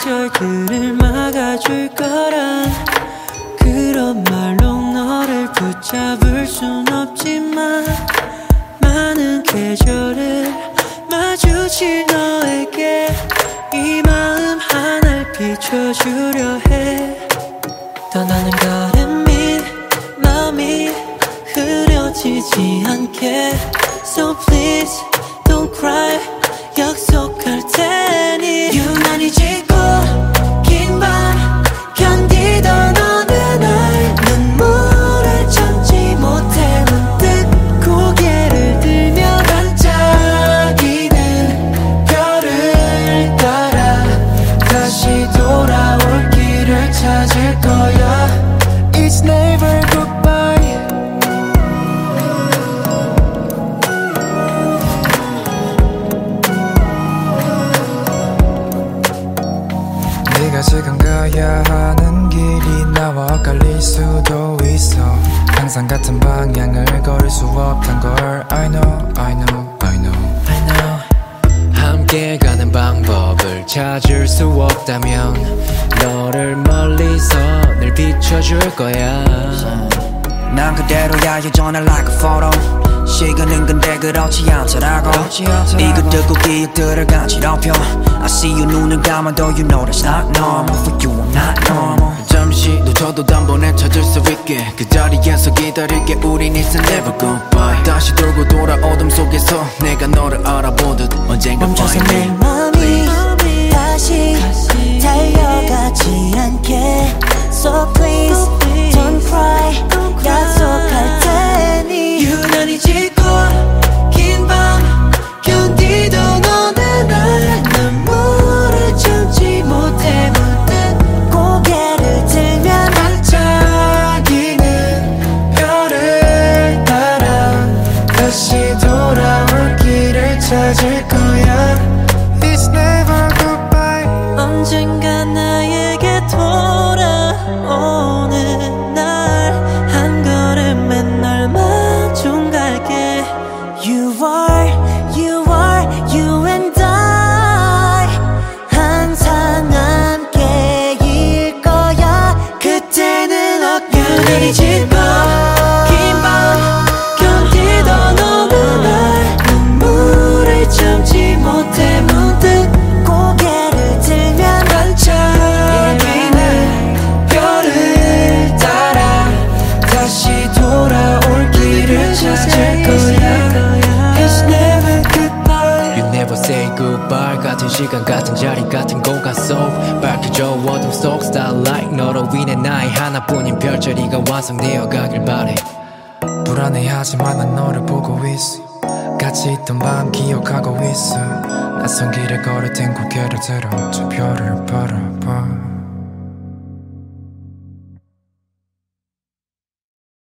계절들을 막아줄 거란 그런 말로 너를 붙잡을 순 없지만 많은 계절을 마주칠 너에게 이 마음 하나를 비춰주려 해. 떠나는 걸음인 마음이 흐려지지 않게. So please don't cry 거야. It's never goodbye. 네가 지금 가야 하는 길이 나와 엇갈릴 수도 있어. 항상 같은 방향을 걸을 수 찾을 수 없다면 너를 멀리서 늘 비춰줄 거야. 난 그대로야 여전해 like a photo. 시간은 근데 그렇지 않더라고. 이거 듣고 기억들을 간지럽혀. I see you 눈을 감아도 you know that's not normal. For you I'm not normal. 잠시 놓쳐도 단번에 찾을 수 있게. 그 자리에서 기다릴게. 우린 it's never goodbye. 다시 돌고 돌아 어둠 속에서 내가 너를 알아보듯 언젠가 멈춰서 find 내 me 다시 달려가지 않게. So please don't cry. 약속할 테니. 유난히 짙고 긴 밤 견디던 어느 날 눈물을 참지 못해 문득 고개를 들면 반짝이는 별을 따라 다시 돌아올 길을 찾을 거야 어연히 어둠 속 starlight 너로 인해 나의 하나뿐인 별자리가 완성되어 가길 바래. 불안해하지만 난 너를 보고 있어. 같이 있던 밤 기억하고 있어. 낯선 길을 걸을 땐 고개를 들어. 저 별을 바라봐